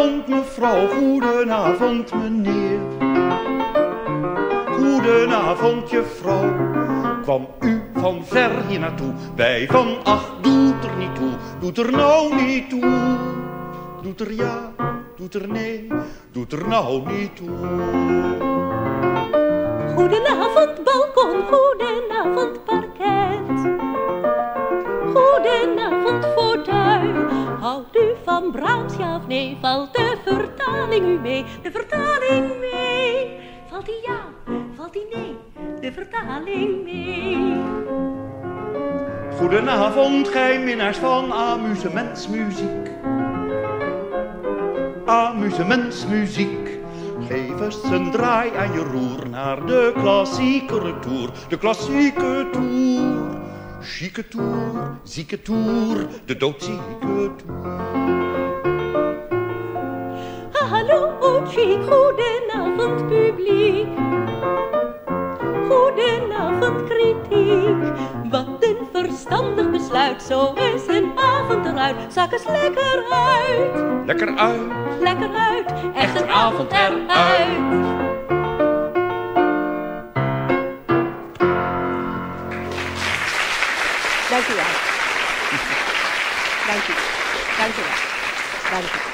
Goedenavond mevrouw, goedenavond meneer. Goedenavond juffrouw, kwam u van ver hier naartoe? Wij van ach, doet er niet toe, doet er nou niet toe. Doet er ja, doet er nee, doet er nou niet toe. Goedenavond balkon, goedenavond van Brahms, of nee? Valt de vertaling u mee? De vertaling mee. Valt die ja, valt die nee? De vertaling mee. Goedenavond, gij minnaars van amusementsmuziek. Amusementsmuziek. Geef eens een draai aan je roer naar de klassieke tour. De klassieke tour. Chique tour, zieke tour, de doodzieke tour. Goedenavond publiek. Goedenavond kritiek. Wat een verstandig besluit, zo is een avond eruit. Zak eens lekker uit, Lekker uit. lekker uit. Echt een avond eruit. Dank u wel. Dank u. Dank u wel. Dank u.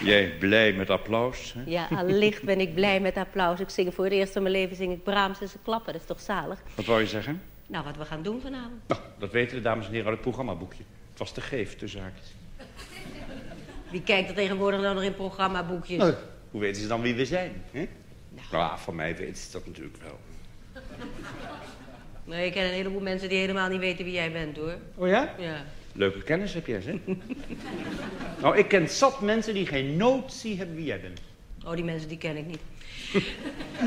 Jij blij met applaus? Hè? Ja, allicht ben ik blij met applaus. Ik zing voor het eerst in mijn leven zing ik Brahms en ze klappen. Dat is toch zalig? Wat wou je zeggen? Nou, wat we gaan doen vanavond. Nou, dat weten de dames en heren uit het programmaboekje. Het was te geef, de zaakjes. Wie kijkt er tegenwoordig nou nog in programmaboekjes? Nou, hoe weten ze dan wie we zijn? Hè? Nou, ja, van mij weten ze dat natuurlijk wel. Nee, ik ken een heleboel mensen die helemaal niet weten wie jij bent, hoor. Oh ja? Ja. Leuke kennis heb jij, hè? nou, ik ken zat mensen die geen notie hebben wie jij bent. Oh, die mensen die ken ik niet.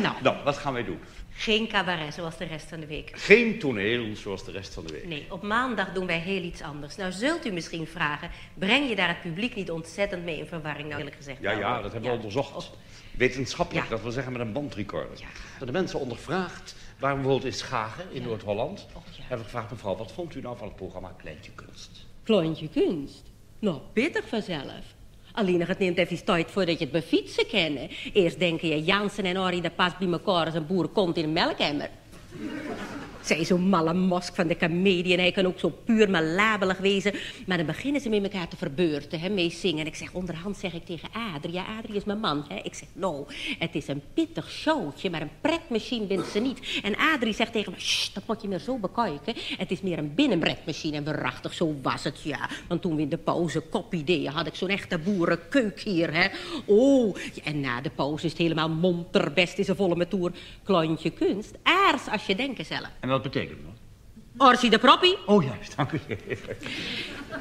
nou, Nou, wat gaan wij doen? geen cabaret zoals de rest van de week. Geen toneel zoals de rest van de week. Nee, op maandag doen wij heel iets anders. Nou, zult u misschien vragen, breng je daar het publiek niet ontzettend mee in verwarring? Nou, eerlijk gezegd. Ja, ja, hoor. dat hebben we Ja. onderzocht. Wetenschappelijk, Ja. dat wil zeggen met een bandrecorder. Ja. Hebben de mensen ondervraagd, waar bijvoorbeeld in Schagen, in Noord-Holland. Oh, ja. Hebben gevraagd, mevrouw, wat vond u nou van het programma Kleintje Kunst? Klontje kunst. Nou, pittig vanzelf. Alleen het neemt even tijd voordat je het bij fietsen kennen. Eerst denken je, Jansen en Ori, dat past bij elkaar als een boerenkont in een melkemmer. Zij zo'n malle mosk van de comedie en hij kan ook zo puur malabelig wezen. Maar dan beginnen ze met elkaar te verbeurten, hè, mee zingen. En ik zeg, onderhand zeg ik tegen Adrie, ja, Adrie is mijn man, hè. Ik zeg, nou, het is een pittig showtje, maar een pretmachine bent ze niet. En Adrie zegt tegen me, "Sst, dat moet je meer zo bekijken. Het is meer een binnenpretmachine. En waarachtig, zo was het, ja. Want toen we in de pauze koppie deden, had ik zo'n echte boerenkeuk hier, hè. Oh, en na de pauze is het helemaal monter, best is een volle met toer. Klontje kunst, aars als je denken zelf. Wat betekent dat? Orsie de proppie. Oh, juist, dank u.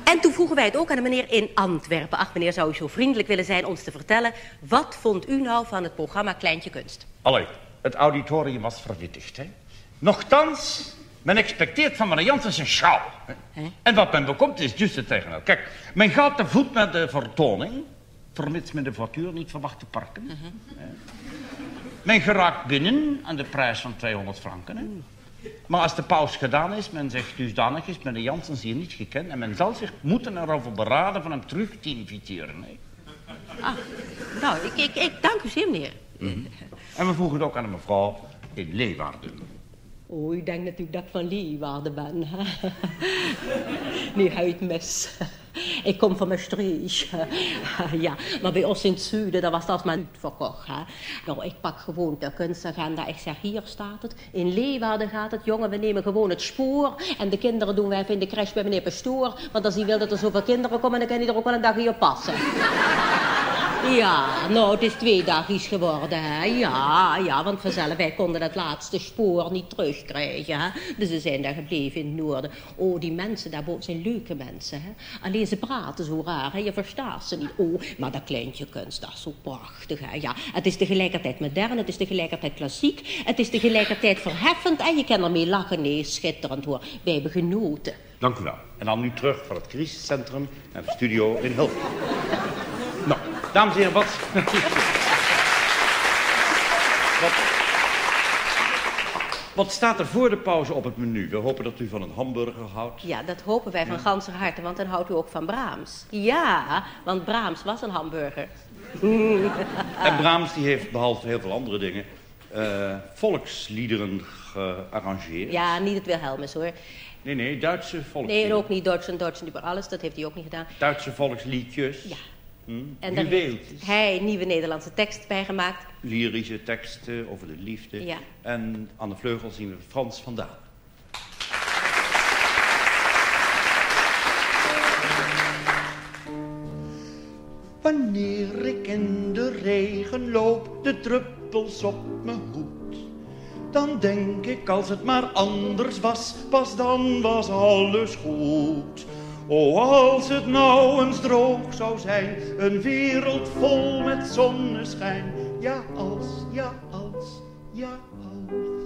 En toen vroegen wij het ook aan de meneer in Antwerpen. Ach, meneer, zou u zo vriendelijk willen zijn ons te vertellen... wat vond u nou van het programma Kleintje Kunst? Allee, het auditorium was verwittigd, hè. Nochtans, men expecteert van meneer Janssens een. Hè? Hè? En wat men bekomt is juist het tegenover. Kijk, men gaat te voet naar de vertoning, vermits men de voituur niet verwacht te parken. hè. Men geraakt binnen aan de prijs van 200 franken. Hè? Maar als de paus gedaan is, men zegt dusdanig is meneer Janssens hier niet gekend... en men zal zich moeten erover beraden van hem terug te inviteren. Hè? Ah, nou, ik, ik, ik dank u zeer, meneer. En we vroegen het ook aan een mevrouw in Leeuwarden. Oh, u denkt natuurlijk dat ik van Leeuwarden ben. hè? nee, huidmes. Ik kom van Maastricht. ja, maar bij ons in het zuiden, daar was dat maar verkocht. Hè? Nou, ik pak gewoon de kunstagenda. Ik zeg, hier staat het. In Leeuwarden gaat het. Jongen, we nemen gewoon het spoor. En de kinderen doen we even in de crash bij meneer Pastoor. Want als hij wil dat er zoveel kinderen komen, dan kan hij er ook wel een dag hier passen. Ja, nou, het is twee dagjes geworden, hè. Ja, ja, want vanzelf, wij konden het laatste spoor niet terugkrijgen, hè. Dus ze zijn daar gebleven in het noorden. Oh, die mensen daarboven zijn leuke mensen, hè. Alleen ze praten zo raar, hè. Je verstaat ze niet. Oh, maar dat kleintje kunst, dat is zo prachtig, hè. Ja, het is tegelijkertijd modern, het is tegelijkertijd klassiek. Het is tegelijkertijd verheffend en je kan ermee lachen. Nee, schitterend, hoor. Wij hebben genoten. Dank u wel. En dan nu terug van het crisiscentrum naar de studio in Hulp. nou, dames en heren, wat... wat... Wat staat er voor de pauze op het menu? We hopen dat u van een hamburger houdt. Ja, dat hopen wij van ganse harte, want dan houdt u ook van Brahms. Ja, want Brahms was een hamburger. En Brahms die heeft, behalve heel veel andere dingen... eh, volksliederen gearrangeerd. Ja, niet het Wilhelmus hoor. Nee, nee, Duitse Nee, volksliederen. en ook niet Duits en Duits en alles, dat heeft hij ook niet gedaan. Duitse volksliedjes. Ja. Hm? En daar heeft hij nieuwe Nederlandse tekst bijgemaakt. Lyrische teksten over de liefde. Ja. En aan de vleugel zien we Frans van Dalen. Wanneer ik in de regen loop, de druppels op mijn hoed. Dan denk ik als het maar anders was, pas dan was alles goed. O, als het nou eens droog zou zijn, een wereld vol met zonneschijn. Ja, als, ja, als, ja, als.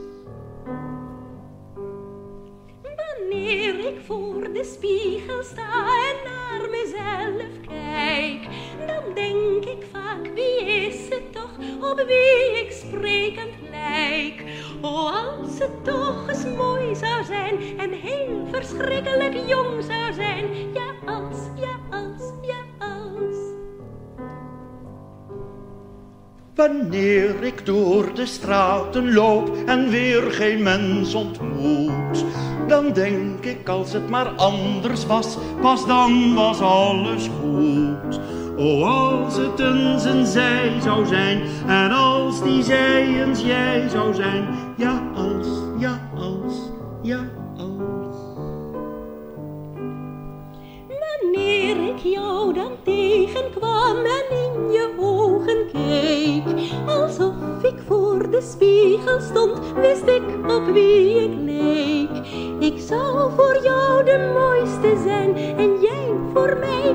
Wanneer ik voor de spiegel sta en naar mezelf kijk, dan denk ik vaak, wie is het toch op wie ik sprekend lijk? Oh, als het toch eens mooi zou zijn en heel verschrikkelijk jong zou zijn, ja als, ja als, ja als. Wanneer ik door de straten loop en weer geen mens ontmoet, dan denk ik als het maar anders was, pas dan was alles goed. O, als het eens een zij zou zijn en als die zij eens jij zou zijn, ja als, ja als, ja als. Wanneer ik jou dan tegenkwam en in je ogen keek, alsof ik voor de spiegel stond, wist ik op wie ik leek. Ik zou voor jou de mooiste zijn en jij voor mij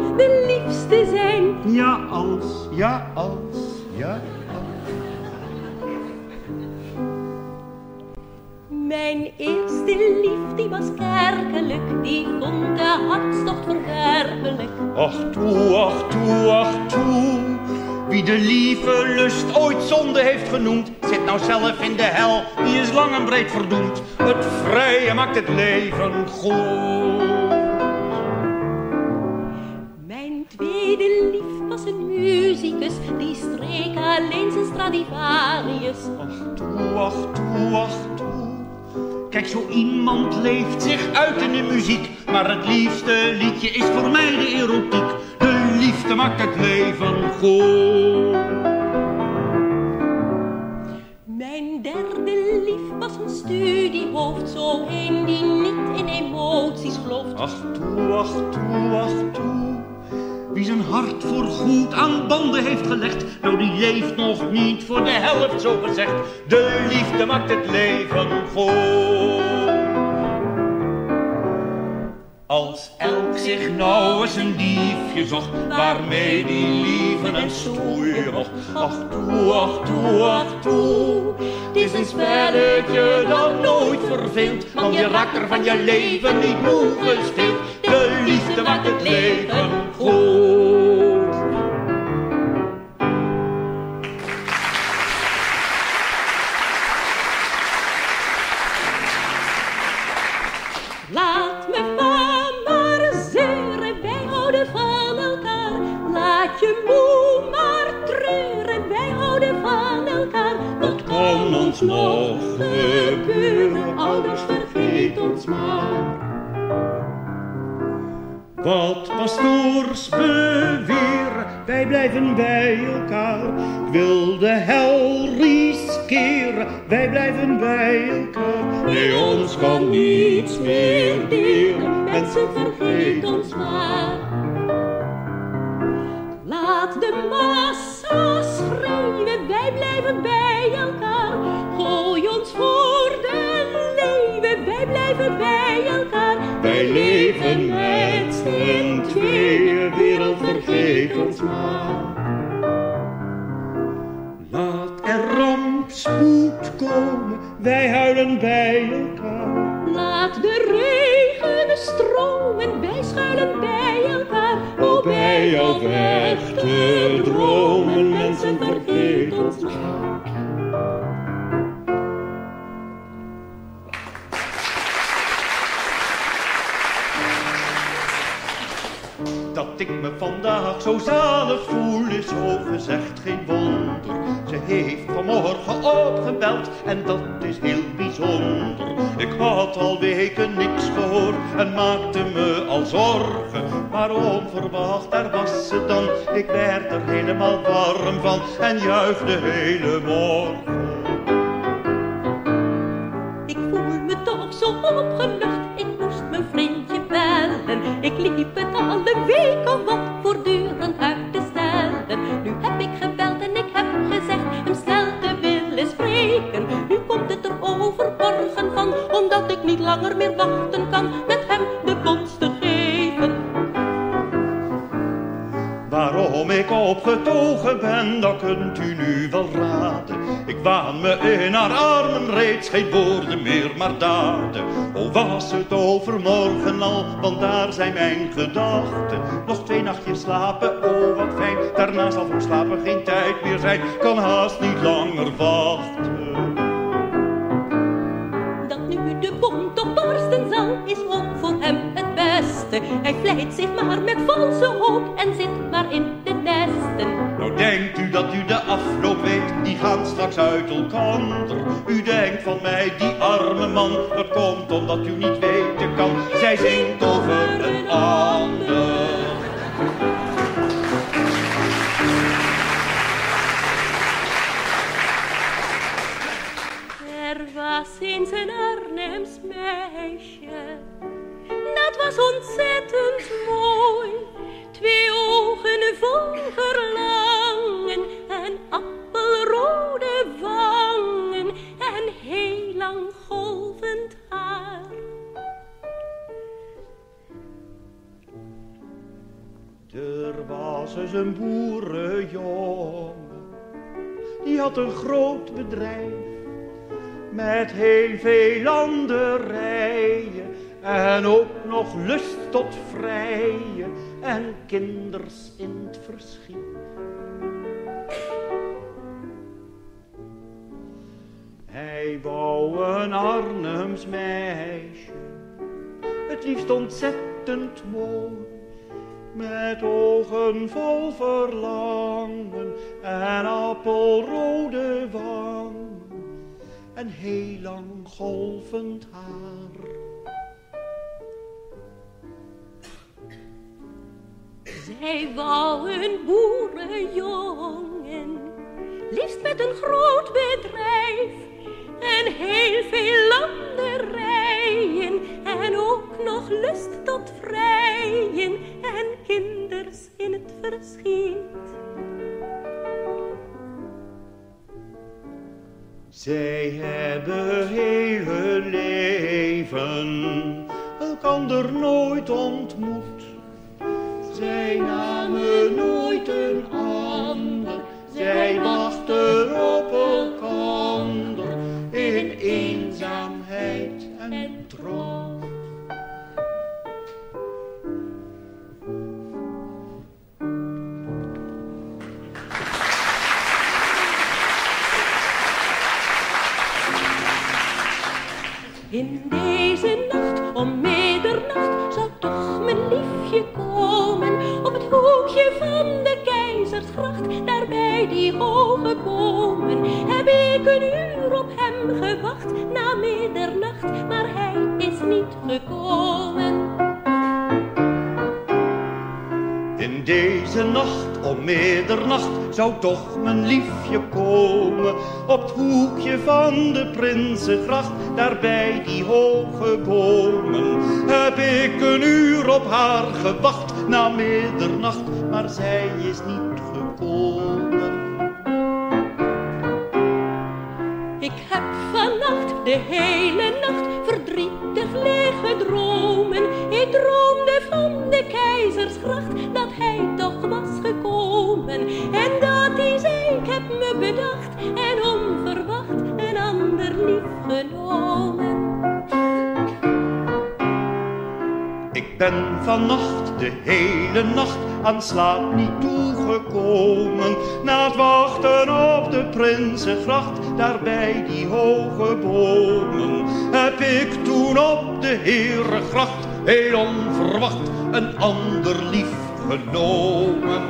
Ach toe, ach toe, ach toe. Wie de lieve lust ooit zonde heeft genoemd, zit nou zelf in de hel, die is lang en breed verdoemd. Het vrije maakt het leven goed. Mijn tweede lief was een muzikus, die streek alleen zijn Stradivarius. Ach toe, ach toe, ach toe. Kijk, zo iemand leeft zich uit in de muziek, maar het liefste liedje is voor mij erotiek. De liefde maakt het leven goed. Mijn derde lief was een studiehoofd, zo een die niet in emoties gelooft. Ach toe, ach toe, ach toe. Wie zijn hart voor goed aan banden heeft gelegd, nou die leeft nog niet voor de helft zo gezegd. De liefde maakt het leven Als elk zich nou eens een liefje zocht, waarmee die lieven en stoeien mocht. Ach toe, ach toe, ach toe. Het is een spelletje dat nooit verveelt, want je raakt er van je leven niet moe gespeeld. De liefde maakt het leven goed. Ons nog gebeuren, ouders vergeet ons maar. Wat pastoors beweren, wij blijven bij elkaar. Wil de hel riskeren, wij blijven bij elkaar. Nee, ons kan niets meer deren, mensen vergeet ons maar. Laat de massa schreeuwen, wij blijven bij Wij leven met z'n tweeën, wereld vergeet ons maar. Laat er rampspoed komen, wij huilen bij elkaar. Laat de regen stromen, wij schuilen bij elkaar. O bij jou weg te dromen, mensen, Dat ik me vandaag zo zalig voel is zo gezegd geen wonder. Ze heeft vanmorgen opgebeld en dat is heel bijzonder. Ik had al weken niks gehoord en maakte me al zorgen. Maar onverwacht, daar was ze dan. Ik werd er helemaal warm van en juichte hele morgen. Liep het al een week of wat voortdurend uit te stellen. Nu heb ik gebeld en ik heb gezegd hem snel te willen spreken. Nu komt het er overmorgen van, omdat ik niet langer meer wachten Waarom ik opgetogen ben, dat kunt u nu wel raden. Ik waan me in haar armen reeds, geen woorden meer, maar daden. O, was het overmorgen al, want daar zijn mijn gedachten. Nog twee nachtjes slapen, oh wat fijn. Daarna zal voor slapen geen tijd meer zijn, kan haast niet langer wachten. Dat nu de bom toch barsten zal, is ook voor hem het beste. Hij vlijt zich maar met valse hoop en zit maar in U denkt van mij, die arme man, dat komt omdat u niet weten kan. Zij zingt over een ander. Er was eens een Arnhems meisje, dat was ontzettend mooi. Twee ogen vol verlangen en appelrode wangen en heel lang golvend haar. Er was eens een boerenjongen, die had een groot bedrijf. Met heel veel landerijen en ook nog lust tot vrijen en kinders in het verschiet. Hij wou een Arnhems meisje, het liefst ontzettend mooi. Met ogen vol verlangen en appelrode wangen en heel lang golvend haar. Zij wou een boerenjongen, liefst met een groot bedrijf heel veel landerijen en ook nog lust tot vrijen en kinders in het verschiet. Zij hebben hun leven elkander nooit ontmoet. Zij namen nooit een ander, zij wachten op het hoekje van de keizersgracht, daar bij die hoge bomen. Heb ik een uur op hem gewacht na middernacht, maar hij is niet gekomen. In deze nacht om middernacht zou toch mijn liefje komen op het hoekje van de Prinsengracht, daar bij die hoge bomen. Heb ik een uur op haar gewacht na middernacht, maar zij is niet gekomen. Ik heb vannacht de hele nacht verdrietig liggen dromen. Ik droomde van de keizersgracht dat hij toch was gekomen. En dat zei, ik heb me bedacht en onverwacht een ander lief genomen. Ik ben vannacht de hele nacht aan slaap niet toegekomen. Na het wachten op de Prinsengracht, daar bij die hoge bomen, heb ik toen op de Herengracht heel onverwacht een ander lief genomen.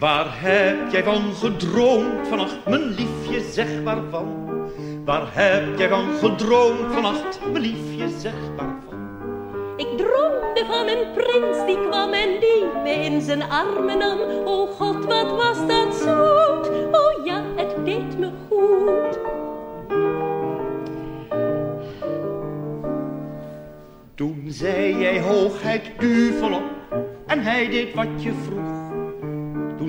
Waar heb jij van gedroomd vannacht, mijn liefje, zeg waarvan? Waar heb jij van gedroomd vannacht, mijn liefje, zeg waarvan? Ik droomde van een prins die kwam en die me in zijn armen nam. O God, wat was dat zoet. Oh ja, het deed me goed. Toen zei jij hoogheid duvelop en hij deed wat je vroeg.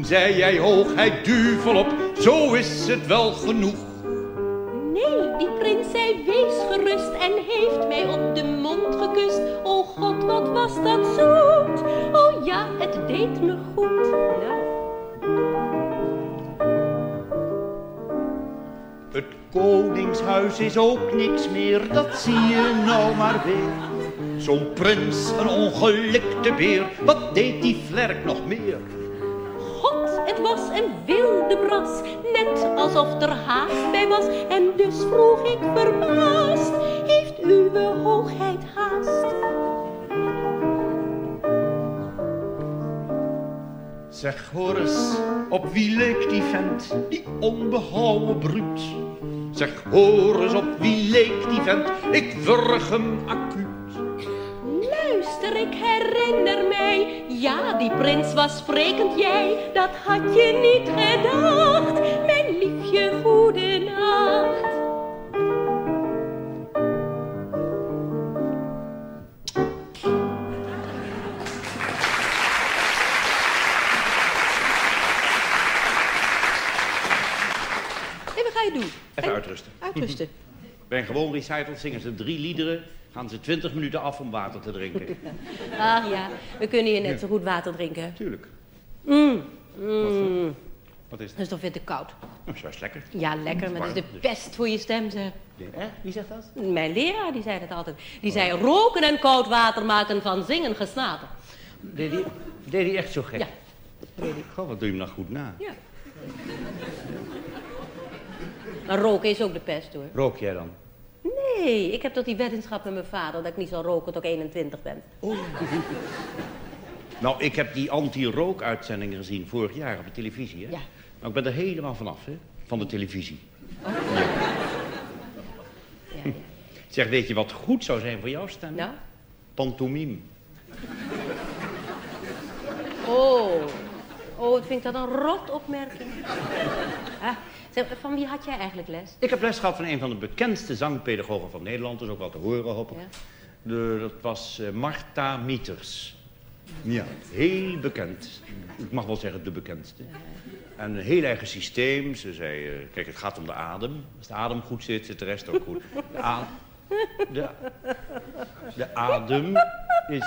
Toen zei jij hoogheid duvelop, zo is het wel genoeg. Nee, die prins zei wees gerust en heeft mij op de mond gekust. O God, wat was dat zoet. Oh ja, het deed me goed. Nou, Het koningshuis is ook niks meer, dat zie je nou maar weer. Zo'n prins, een ongelikte beer, wat deed die vlerk nog meer? Was een wilde bras, net alsof er haast bij was. En dus vroeg ik verbaasd, heeft uw hoogheid haast? Zeg, hoor eens, op wie leek die vent, die onbehouden bruut? Zeg, hoor eens, op wie leek die vent, ik wurg hem acuut. Ik herinner mij, ja, die prins was sprekend jij. Dat had je niet gedacht, mijn liefje, goede nacht. En wat ga je doen? Even uitrusten. Uitrusten. Bij een gewoon recital zingen ze drie liederen, gaan ze twintig minuten af om water te drinken. Ach ja, we kunnen hier net zo goed water drinken. Tuurlijk. Mm. Mm. Wat is Dat het? is toch weer te koud? Nou, zo is lekker. Ja, lekker, maar dat is de pest voor je stem, zeg. Hè? Wie zegt dat? Mijn leraar, die zei dat altijd. Die zei, roken en koud water maken van zingen gesnater. Deed hij, deed hij echt zo gek? Ja. Goh, wat doe je hem nou goed na? Ja. Maar roken is ook de pest, hoor. Rook jij dan? Nee, ik heb tot die weddenschap met mijn vader dat ik niet zal roken tot ik 21 ben. Nou, ik heb die anti-rook-uitzending gezien vorig jaar op de televisie, hè? Ja. Nou, ik ben er helemaal vanaf, hè? Van de televisie. Ja, ja. Zeg, weet je wat goed zou zijn voor jouw stem? Nou? Pantomime. Oh. Oh, wat vind ik dat een rot opmerking. Ah, zeg, van wie had jij eigenlijk les? Ik heb les gehad van een van de bekendste zangpedagogen van Nederland. Dus ook wel te horen, hoop ik. Ja. De, dat was eh, Marta Mieters. Ja, heel bekend. Ik mag wel zeggen de bekendste. En een heel eigen systeem. Ze zei, eh, kijk, het gaat om de adem. Als de adem goed zit, zit de rest ook goed. De, a- de, de adem is...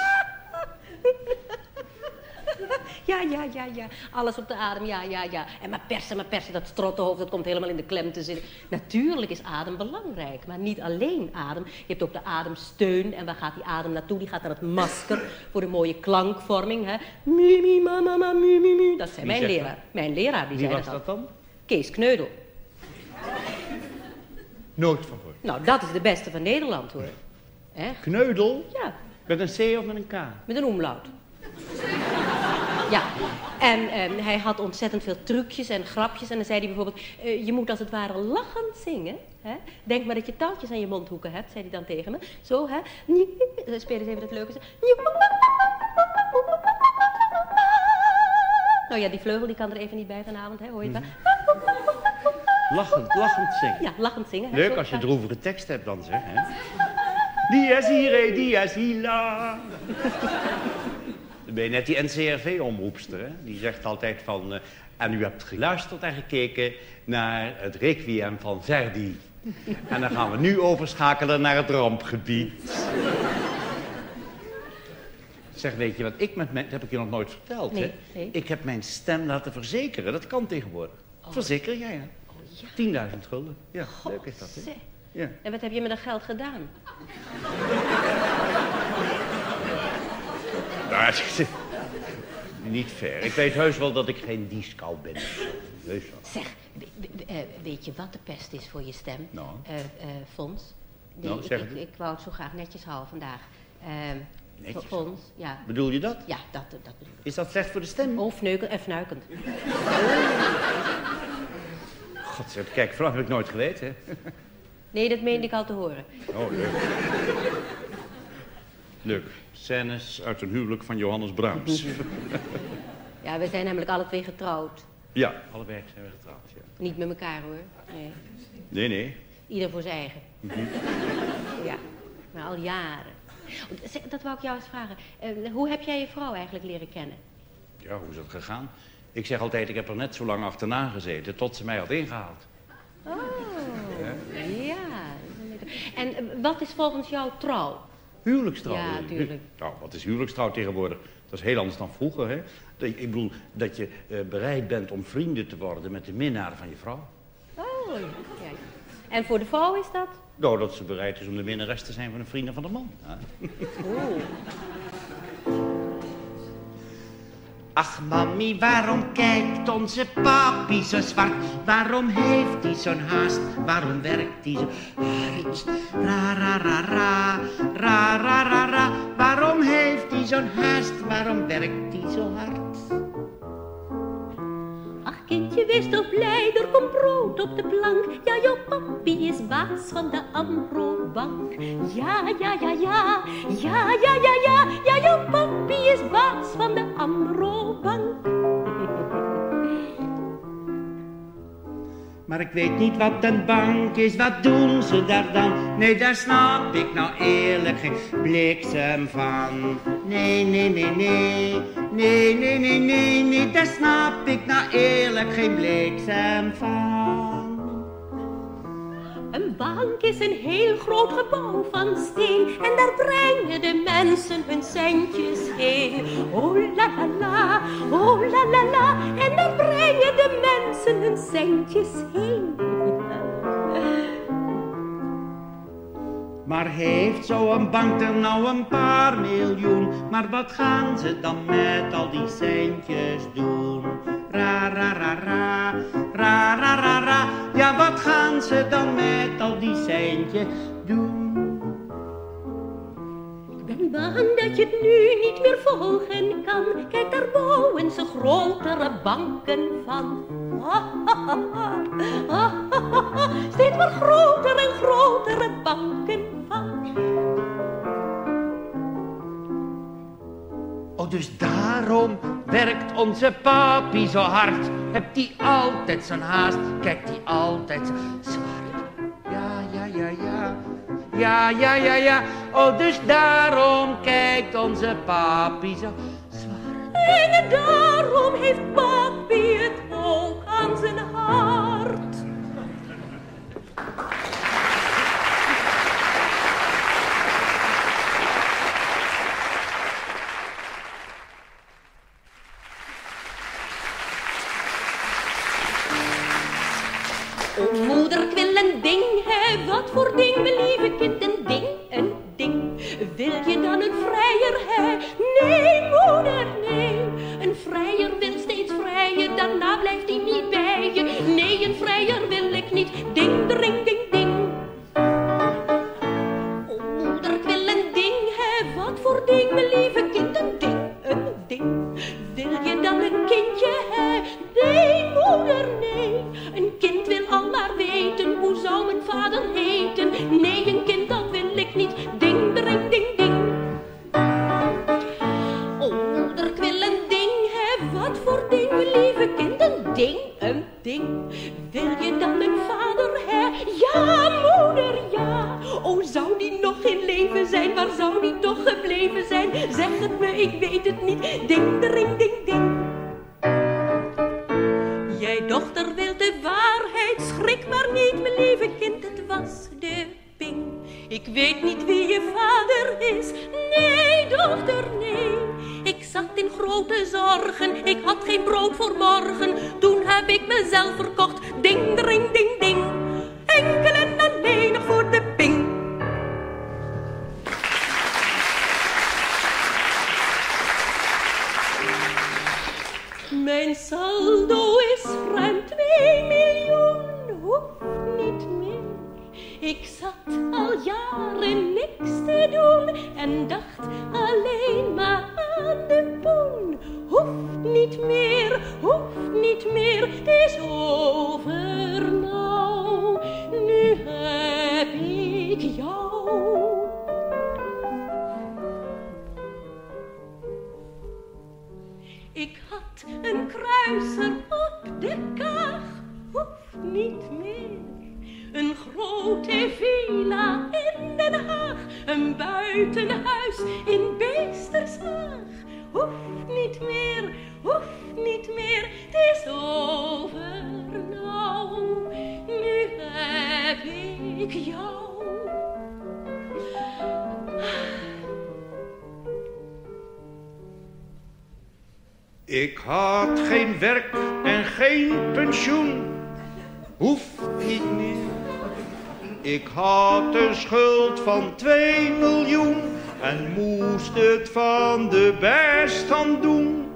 Ja, ja, ja, ja. Alles op de adem, ja, ja, ja. En maar persen, maar persen, dat strottenhoofd, dat komt helemaal in de klem te zitten. Natuurlijk is adem belangrijk, maar niet alleen adem. Je hebt ook de ademsteun. En waar gaat die adem naartoe? Die gaat naar het masker voor een mooie klankvorming. Hè? Mi, mi, ma, ma, ma, mi, mi, mi. Dat zei Wie mijn leraar. Mijn leraar, die Wie zei was dat dan? Kees Kneudel. Nooit van gehoord. Nou, dat is de beste van Nederland, hoor. Echt? Kneudel? Ja, Met een C of met een K? met een omlaut. Ja, en ehm, hij had ontzettend veel trucjes en grapjes. En dan zei hij bijvoorbeeld, eh, je moet als het ware lachend zingen. Hè? Denk maar dat je touwtjes aan je mondhoeken hebt, zei hij dan tegen me. Zo, hè. Dan spelen ze even dat leuke. Nou ja, die vleugel die kan er even niet bij vanavond, hè, hoor je het? Lachend, lachend zingen. Ja, lachend zingen. hè, Leuk zo. als je droevige tekst hebt dan, zeg. Hè? Dies irae, dies illa. Ben je net die NCRV-omroepster, hè? Die zegt altijd van... eh, en u hebt geluisterd en gekeken naar het requiem van Verdi. En dan gaan we nu overschakelen naar het rampgebied. Zeg, weet je wat ik met mijn... Dat heb ik je nog nooit verteld, Nee, hè? nee. Ik heb mijn stem laten verzekeren. Dat kan tegenwoordig. Verzeker jij, hè? 10.000 gulden. Ja, leuk is dat, hè? Ja. En wat heb je met dat geld gedaan? Nou, het is niet fair. Ik weet heus wel dat ik geen dieskou ben. Zeg, eh, weet je wat de pest is voor je stem? Nou? Eh, eh, Fons? Nee, Nou, ik, zeg ik, het. ik wou het zo graag netjes houden vandaag. Ehm, Netjes Fons, ja. Bedoel je dat? Ja, dat, dat bedoel ik. Is dat slecht voor de stem? Oh, fneuken, eh, fnuikend. God, kijk, Frank heb ik nooit geweten, hè? Nee, dat meende ik al te horen. Oh, leuk. Leuk. Scènes uit een huwelijk van Johannes Brahms. Ja, we zijn namelijk alle twee getrouwd. ja, allebei zijn we getrouwd, ja. Niet met elkaar hoor. Nee. Nee, nee. Ieder voor zijn eigen. Ja, maar al jaren. Dat wou ik jou eens vragen. Eh, hoe heb jij je vrouw eigenlijk leren kennen? Ja, hoe is dat gegaan? Ik zeg altijd, ik heb er net zo lang achterna gezeten tot ze mij had ingehaald. Oh, ja. En eh, wat is volgens jou trouw? Huwelijkstrouw. Ja, eh, tuurlijk. Nou, wat is huwelijkstrouw tegenwoordig? Dat is heel anders dan vroeger, hè? Dat, ik bedoel, dat je eh, bereid bent om vrienden te worden met de minnaar van je vrouw. Oh, ja. En voor de vrouw is dat? Nou, dat ze bereid is om de minnares te zijn van een vrienden van de man. hè? Oeh. Ach, mami, waarom kijkt onze papi zo zwart? Waarom heeft hij zo'n haast? Waarom werkt hij zo hard? Ra, ra, ra, ra, ra, ra, ra, ra. Waarom heeft hij zo'n haast? Waarom werkt hij zo hard? Kindje, wees toch blij, er komt brood op de plank. Ja, jouw papi is baas van de Amro-bank. Ja, ja, ja, ja, ja, ja, ja, ja, ja, jouw papi is baas van de Amro-bank. Maar ik weet niet wat een bank is, wat doen ze daar dan? Nee, daar snap ik nou eerlijk geen bliksem van. Nee, nee, nee, nee, nee, nee, nee, nee, nee, daar snap ik nou eerlijk geen bliksem van. Een bank is een heel groot gebouw van steen en daar brengen de mensen hun centjes heen. Oh la la la, oh la la la, en daar brengen de mensen hun centjes heen. Maar heeft zo'n bank er nou een paar miljoen? Maar wat gaan ze dan met al die centjes doen? Ra, ra, ra, ra, ra, ra, ra, ra. Ja, wat gaan ze dan met al die centjes doen? Ik ben bang dat je het nu niet meer volgen kan. Kijk, daar bouwen ze grotere banken van. Steeds maar groter en grotere banken Oh, dus daarom werkt onze papi zo hard. Hebt hij altijd zo'n haast, kijkt hij altijd zwart. Ja, ja, ja, ja. Ja, ja, ja, ja. Oh, dus daarom kijkt onze papi zo zwart. En daarom heeft papi het ook aan zijn hart. Moeder, ik wil een ding, hè, wat voor ding, mijn lieve kind, een ding, een ding. Wil je dan een vrijer, hè? Nee, moeder, nee. Een vrijer wil steeds vrijen, daarna blijft hij niet Mijn saldo is ruim 2 miljoen, hoeft niet meer. Ik zat al jaren niks te doen en dacht alleen maar aan de poen. Hoef niet meer, hoef niet meer, het is over. Op de kaag, hoeft niet meer. Een grote villa in Den Haag, een buitenhuis in Beestershaag. Hoeft niet meer, hoeft niet meer, het is over nou. Nu heb ik jou. Ik had geen werk en geen pensioen. Hoeft niet meer. Ik had een schuld van 2 miljoen en moest het van de bijstand doen.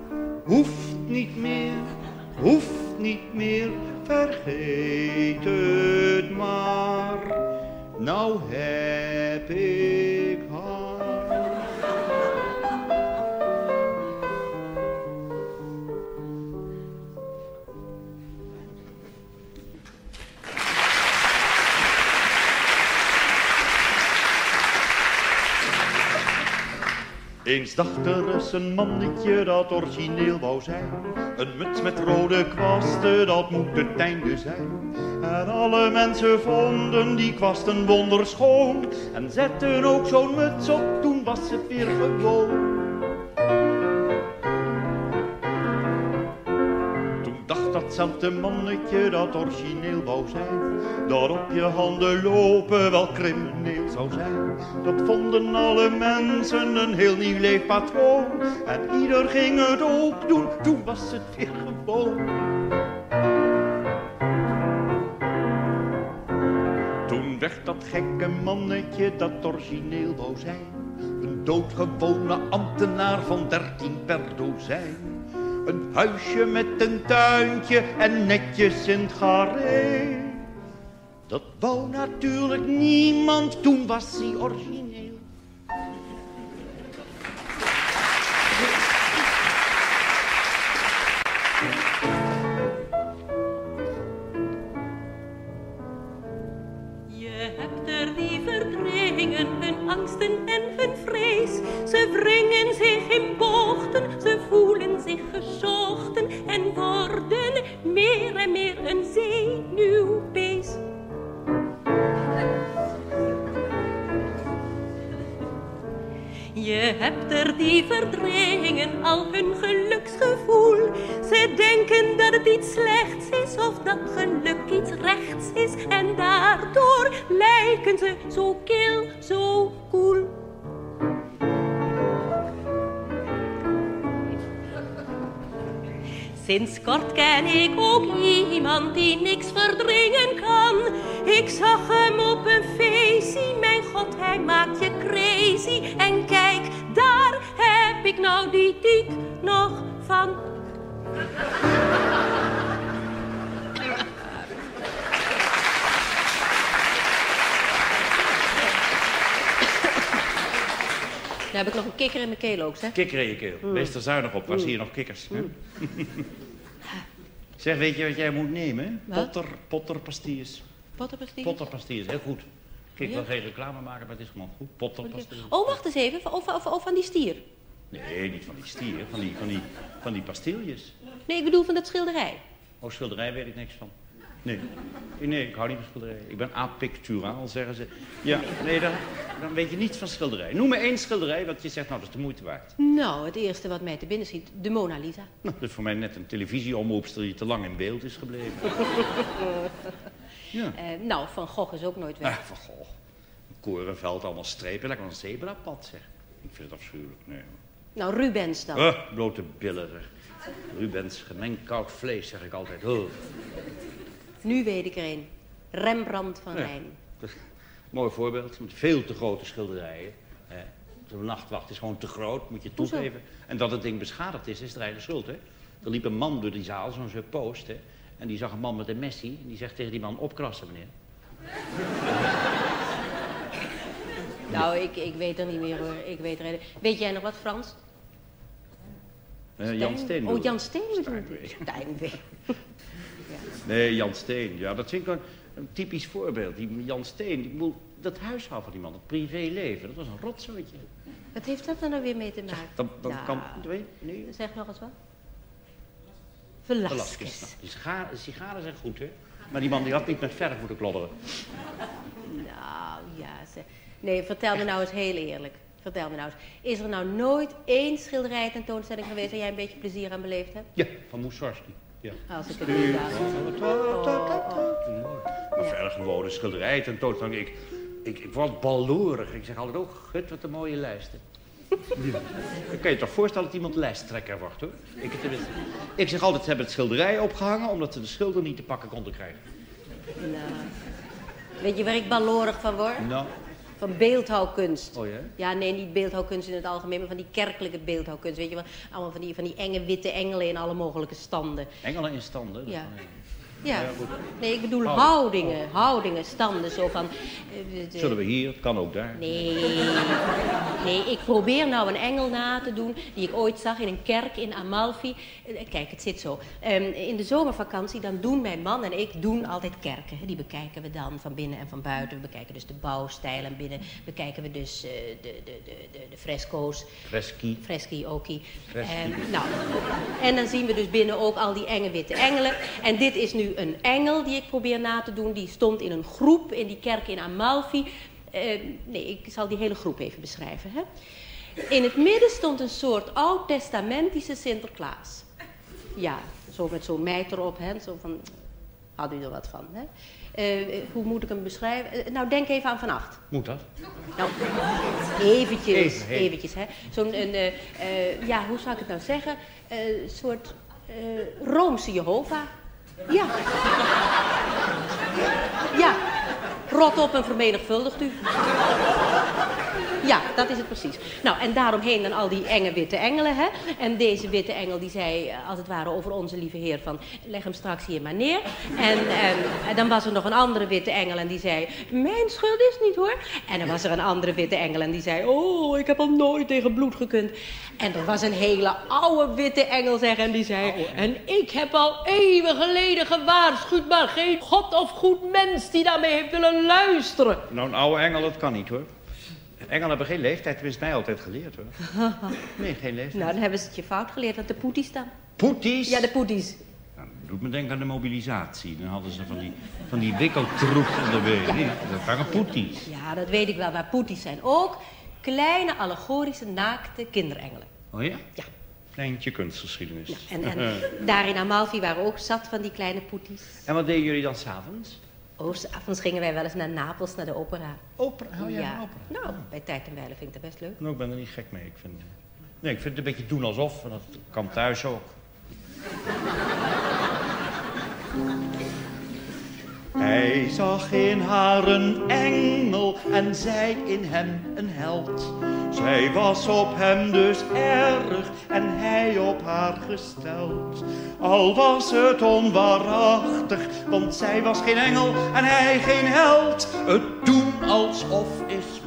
Hoeft niet meer, hoeft niet meer, vergeet het maar. Nou heb ik Eens dacht er eens een mannetje dat origineel wou zijn. Een muts met rode kwasten, dat moet het einde zijn. En alle mensen vonden die kwasten wonderschoon. En zetten ook zo'n muts op, toen was het weer gewoon. Datzelfde mannetje dat origineel wou zijn. Dat op je handen lopen wel crimineel zou zijn. Dat vonden alle mensen een heel nieuw leefpatroon. En ieder ging het ook doen, toen was het weer gewoon. Toen werd dat gekke mannetje dat origineel wou zijn. Een doodgewone ambtenaar van dertien per dozijn. Een huisje met een tuintje en netjes in het gareel. Dat wou natuurlijk niemand, toen was hij origineel. Is. En daardoor lijken ze zo kil, zo koel. Sinds kort ken ik ook iemand die niks verdringen kan. Ik zag kikker in mijn keel ook, zeg. Kikker in je keel. Wees er zuinig op. Waar zie je nog kikkers? hè? zeg, weet je wat jij moet nemen? Wat? Potter, potterpastilles. Pottenpastilles? Potterpastilles, heel goed. Ik Ja? wil geen reclame maken, maar het is gewoon goed. Potterpastilles. Oh, wacht eens even. Of, of, of van die stier. Nee, niet van die stier, van die, van die, van die pastilles. Nee, ik bedoel van dat schilderij. Oh, schilderij weet ik niks van. Nee. Nee, ik hou niet van schilderij. Ik ben apicturaal, zeggen ze. Ja, nee, dan, dan weet je niets van schilderij. Noem me één schilderij wat je zegt, nou, dat is de moeite waard. Nou, het eerste wat mij te binnen schiet, de Mona Lisa. Nou, dat is voor mij net een televisieomroepster die te lang in beeld is gebleven. ja. Eh, nou, Van Gogh is ook nooit weg. Ah, van. Een korenveld, allemaal strepen, lekker een zebrapad, zeg. Ik vind het afschuwelijk, nee. Nou, Rubens dan. Uh, blote billen, zeg. Rubens, gemengd koud vlees, zeg ik altijd. Oh. Nu weet ik er een. Rembrandt van Ja. Rijn. Dat is een mooi voorbeeld, met veel te grote schilderijen. Eh, Zo'n nachtwacht is gewoon te groot, moet je toegeven. En dat het ding beschadigd is, is de eigen schuld, hè. Er liep een man door die zaal, zo'n post, hè. En die zag een man met een messie. En die zegt tegen die man, opkrassen, meneer. Nou, ik, ik weet er niet meer hoor. Ik weet, er, weet jij nog wat Frans? Eh, Jan Steen. Oh, Jan Steen? Steinway. Nee, Jan Steen. Ja, dat vind ik een, een typisch voorbeeld. Die Jan Steen, die, moet- dat huishouden van die man, het privéleven, dat was een rotzooitje. Wat heeft dat er nou weer mee te maken? Dan, dan kan... Nee. Zeg nog eens wat. Velasquez. Velasquez. Nou, die sigaren, sigaren zijn goed, hè? Maar die man die had niet met verf moeten klodderen. Nou, ja. Nee, vertel me nou eens heel eerlijk. Vertel me nou eens. Is er nou nooit één schilderij tentoonstelling geweest waar jij een beetje plezier aan beleefd hebt? Ja, van Mussorgsky. Ja. Als ik het niet Oh, Maar verder gewoon een schilderij tentoonstelling. Ik, ik, ik word ballorig. Ik zeg altijd, oh, gut, wat een mooie lijsten. Dan kan je je toch voorstellen dat iemand lijsttrekker wordt, hoor. Ik, tenminste, ik zeg altijd, ze hebben het schilderij opgehangen... omdat ze de schilder niet te pakken konden krijgen. Nou. Weet je waar ik ballorig van word? Nou, Van beeldhouwkunst. Oh ja? Ja, nee, niet beeldhouwkunst in het algemeen, maar van die kerkelijke beeldhouwkunst. Weet je wel, allemaal van die, van die enge witte engelen in alle mogelijke standen. engelen in standen. dat- Ja. Ja, Ja, nee, ik bedoel Houding. houdingen, houdingen, standen, zo van... eh, de- Zullen we hier, het kan ook daar. Nee, nee, ik probeer nou een engel na te doen die ik ooit zag in een kerk in Amalfi. Eh, Kijk, het zit zo. Ehm, in de zomervakantie dan doen mijn man en ik doen altijd kerken. Die bekijken we dan van binnen en van buiten. We bekijken dus de bouwstijl en binnen bekijken we dus eh, de, de, de, de, fresco's. Fresky. Freschi, oki. Freschi. En, nou, en dan zien we dus binnen ook al die enge witte engelen. En dit is nu een engel die ik probeer na te doen. Die stond in een groep in die kerk in Amalfi. Eh, nee, ik zal die hele groep even beschrijven. Hè? In het midden stond een soort oud-testamentische Sinterklaas. Ja, zo met zo'n mijter op, hè? zo van, had u er wat van. Hè? Eh, hoe moet ik hem beschrijven? Eh, nou, denk even aan vannacht. Moet dat? Nou, eventjes, Even, even. eventjes, hè. Zo'n, een, eh, ja, hoe zou ik het nou zeggen? Een soort Roomse Jehovah. Ja. Ja. Rot op en vermenigvuldigt u. Ja, dat is het precies. Nou, en daaromheen dan al die enge witte engelen, hè. En deze witte engel die zei, eh, als het ware over onze lieve heer van... leg hem straks hier maar neer. En, en dan was er nog een andere witte engel en die zei... mijn schuld is niet hoor. En dan was er een andere witte engel en die zei... oh, ik heb al nooit tegen bloed gekund. En er was een hele oude witte engel, zeg, en die zei... en ik heb al eeuwen geleden gewaarschuwd... maar geen god of goed mens die daarmee heeft willen luisteren. Nou, een oude engel, dat kan niet, hoor. Engelen hebben geen leeftijd, tenminste mij altijd geleerd, hoor. Nee, geen leeftijd. Nou, dan hebben ze het je fout geleerd, want de poeties dan. Poeties? Ja, de poeties. Nou, dat doet me denken aan de mobilisatie. Dan hadden ze van die, van die wikkeltroep onderweg. Nee, dat waren poeties. Ja, dat weet ik wel, waar poeties zijn ook kleine allegorische naakte kinderengelen. Oh ja? Ja. Kleintje kunstgeschiedenis. Ja, en, en daar in Amalfi waren ook zat van die kleine poeties. En wat deden jullie dan s'avonds? Oh, s'avonds gingen wij wel eens naar Napels, naar de opera. Opera. Oh ja, opera. Nou, bij tijd en wijle vind ik dat best leuk. Nou, ik ben er niet gek mee. Ik vind, nee, ik vind het een beetje doen alsof. En dat kan thuis ook. Hij zag in haar een engel en zij in hem een held. Zij was op hem dus erg en hij op haar gesteld. Al was het onwaarachtig, want zij was geen engel en hij geen held. Het doen alsof is.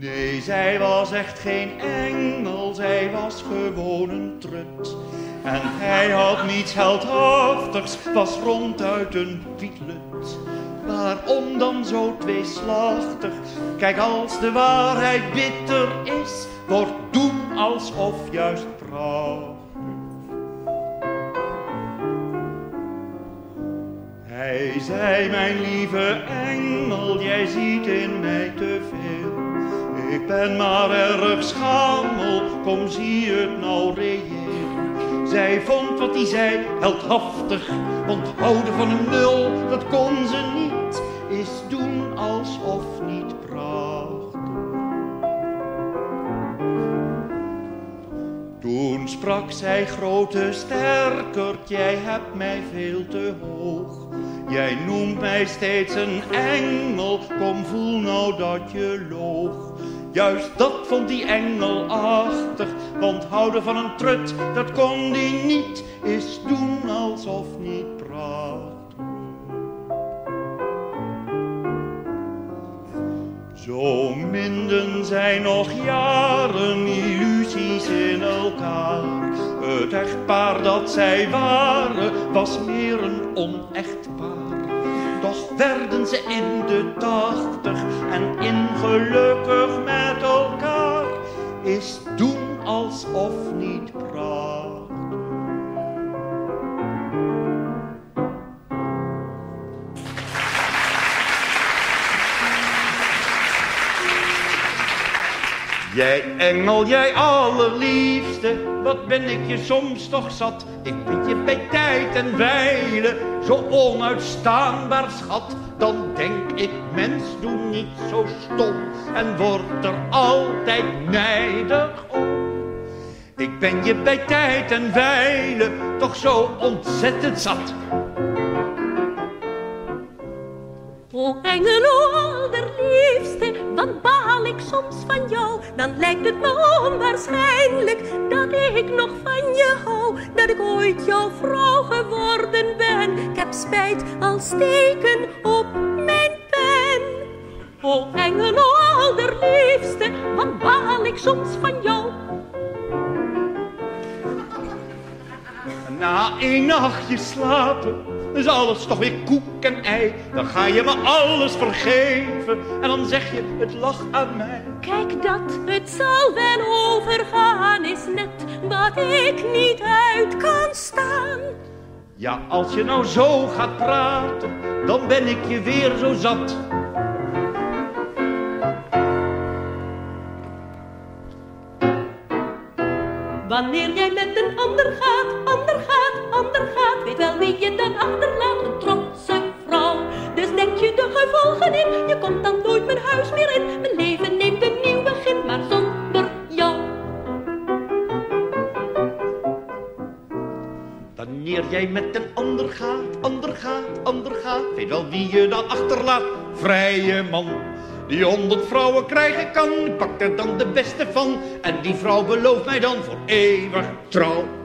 Nee, zij was echt geen engel, zij was gewoon een trut. En hij had niets heldhaftigs, was ronduit een pietlut. Waarom dan zo tweeslachtig? Kijk, als de waarheid bitter is, wordt doen alsof juist prachtig. Hij zei, mijn lieve engel, jij ziet in mij te veel. Ik ben maar erg schamel, kom zie het nou reëel. Zij vond wat hij zei heldhaftig, onthouden van een nul, dat kon ze niet, is doen alsof niet prachtig. Toen sprak zij grote sterkert, jij hebt mij veel te hoog. Jij noemt mij steeds een engel, kom voel nou dat je loog. Juist dat vond die engel achtig, want houden van een trut, dat kon die niet, is doen alsof niet praat. Zo minden zij nog jaren illusies in elkaar. Het echtpaar dat zij waren, was meer een onecht paar. Toch werden ze in de tachtig en ingelukkig met elkaar. Is doen alsof niet praat. Jij engel, jij allerliefste, wat ben ik je soms toch zat. Ik vind je bij tijd en wijle zo onuitstaanbaar schat. Dan denk ik, mens, doe niet zo stom en word er altijd nijdig om. Ik ben je bij tijd en wijle toch zo ontzettend zat. O engel, allerliefste, wat baal ik soms van jou. Dan lijkt het me onwaarschijnlijk dat ik nog van je hou. Dat ik ooit jouw vrouw geworden ben. Ik heb spijt als steken op mijn pen. O engel, allerliefste, wat baal ik soms van jou. Na een nachtje slapen is alles toch weer koek en ei. Dan ga je me alles vergeven en dan zeg je het lag aan mij. Kijk dat, het zal wel overgaan, is net wat ik niet uit kan staan. Ja, als je nou zo gaat praten, dan ben ik je weer zo zat. Wanneer jij met een ander gaat, dan achterlaat, een trotse vrouw. Dus denk je de gevolgen in, je komt dan nooit mijn huis meer in. Mijn leven neemt een nieuw begin, maar zonder jou. Wanneer jij met een ander gaat, ander gaat, ander gaat, weet wel wie je dan achterlaat, vrije man. Die honderd vrouwen krijgen kan, pak er dan de beste van. En die vrouw belooft mij dan voor eeuwig trouw.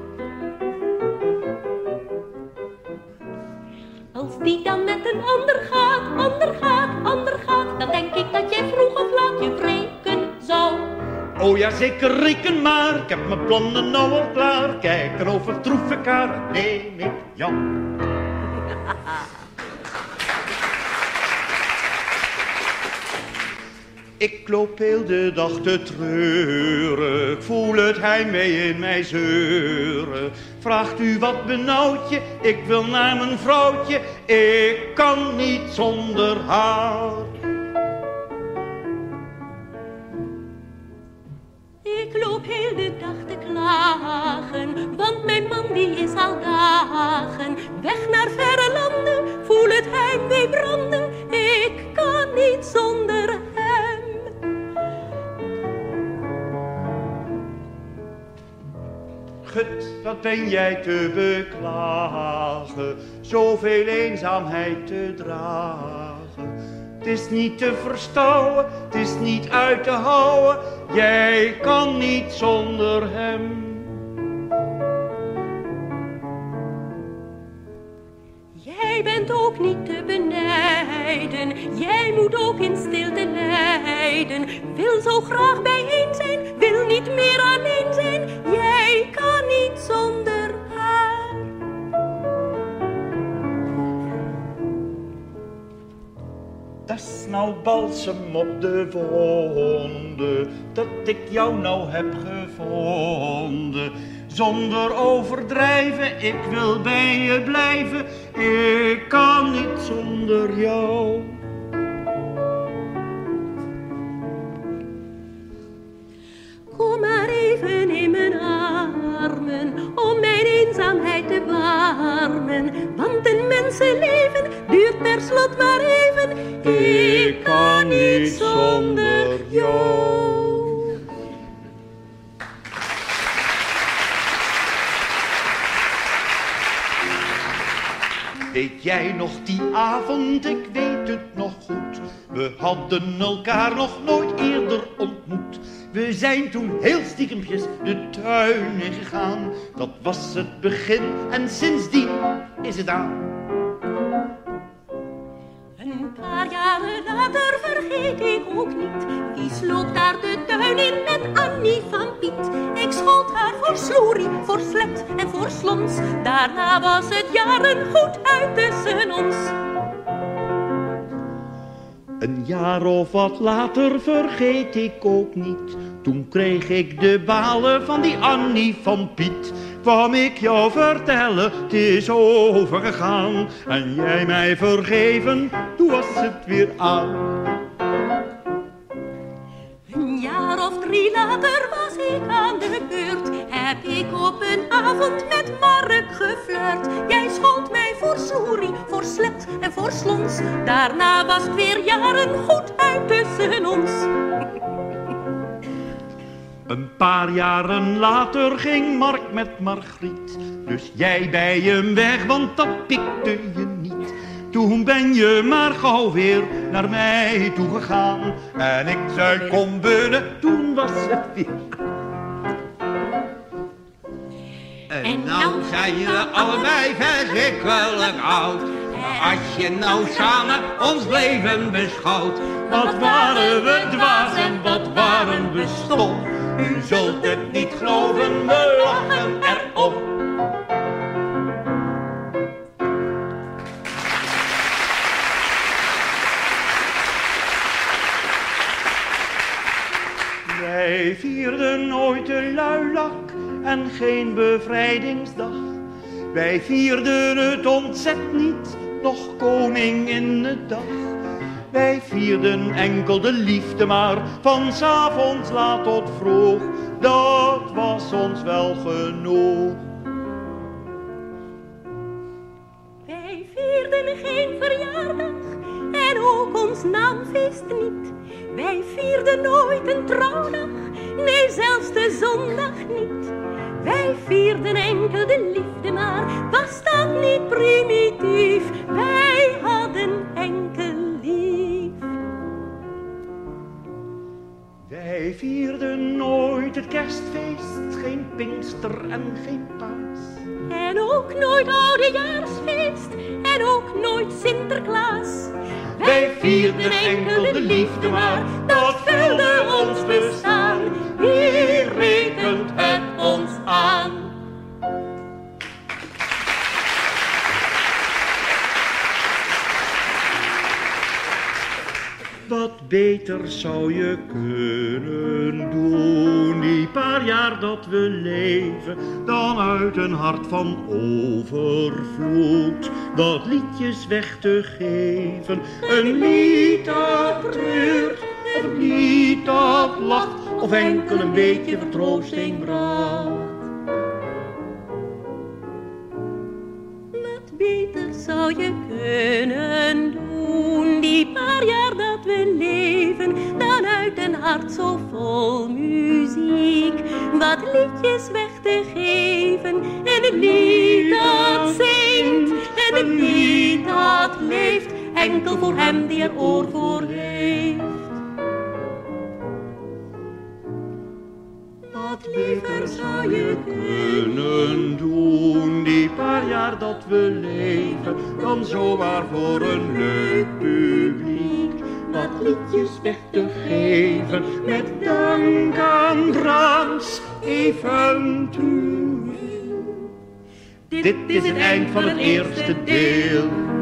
Die dan met een ander gaat, ander gaat, ander gaat, dan denk ik dat jij vroeg of laat je wreken zou. Oh ja, zeker reken maar, ik heb mijn plannen nou al klaar. Kijk, en overtroef ik haar, neem ik jou. Ik loop heel de dag te treuren, ik voel het heimwee in mij zeuren. Vraagt u wat benauwt je, ik wil naar mijn vrouwtje, ik kan niet zonder haar. Ik loop heel de dag te klagen, want mijn man die is al dagen weg naar verre landen, voel het heimwee branden, ik kan niet zonder hem. Gut, wat ben jij te beklagen, zoveel eenzaamheid te dragen. Het is niet te verstouwen, het is niet uit te houden, jij kan niet zonder hem. Jij bent ook niet te benijden, jij moet ook in stilte lijden. Wil zo graag bijeen zijn, wil niet meer alleen zijn, nou balsem op de wonden, dat ik jou nou heb gevonden. Zonder overdrijven, ik wil bij je blijven, ik kan niet zonder jou. Kom maar even in mijn armen, om mijn eenzaamheid te warmen. Want een mensenleven duurt per slot maar even, ik kan niet zonder jou. Weet jij nog die avond, ik weet het nog goed. We hadden elkaar nog nooit eerder ontmoet. We zijn toen heel stiekempjes de tuin in gegaan. Dat was het begin en sindsdien is het aan. Een paar jaren later vergeet ik ook niet. Wie sloop daar de tuin in met Annie van Piet? Ik schold haar voor sloerie, voor slet en voor slons. Daarna was het jaren goed uit tussen ons. Een jaar of wat later vergeet ik ook niet. Toen kreeg ik de balen van die Annie van Piet. Kwam ik jou vertellen, het is overgegaan. En jij mij vergeven, toen was het weer aan. Een jaar of drie later was ik aan de beurt. Heb ik op een avond met Mark geflirt. Jij schold mij voor sloerie, voor slet en voor slons. Daarna was het weer jaren goed uit tussen ons. Een paar jaren later ging Mark met Margriet. Dus jij bij hem weg, want dat pikte je niet. Toen ben je maar gauw weer naar mij toe gegaan. En ik zei kom binnen, toen was het weer. En nou zijn je allebei verschrikkelijk oud. Als je nou samen ons leven beschouwt. Wat waren we dwaas en wat waren we stom. U zult het niet geloven, we lachen erop. Wij vierden nooit een luilak en geen bevrijdingsdag. Wij vierden het ontzet niet, nog koning in het dag. Wij vierden enkel de liefde maar, van avonds laat tot vroeg. Dat was ons wel genoeg. Wij vierden geen verjaardag en ook ons naamfeest niet. Wij vierden nooit een trouwdag, nee zelfs de zondag niet. Wij vierden enkel de liefde maar, was dat niet primitief? Wij hadden enkel lief. Wij vierden nooit het kerstfeest, geen pinkster en geen paas. En ook nooit oudejaarsfeest en ook nooit Sinterklaas. Wij vierden enkel de liefde maar, dat vulde ons bestaan. Wie rekent het aan? Wat beter zou je kunnen doen, die paar jaar dat we leven, dan uit een hart van overvloed, dat liedjes weg te geven. Een lied dat treurt, een lied dat lacht, of enkel een beetje vertroosting bracht. Je kunnen doen, die paar jaar dat we leven, dan uit een hart zo vol muziek, wat liedjes weg te geven, en een lied dat zingt, en een lied dat leeft, enkel voor hem die er oor voor heeft. Wat liever zou je kunnen doen die paar jaar dat we leven, dan zomaar voor een leuk publiek wat liedjes weg te geven met dank aan Brahms eventueel. Dit is het eind van het eerste deel.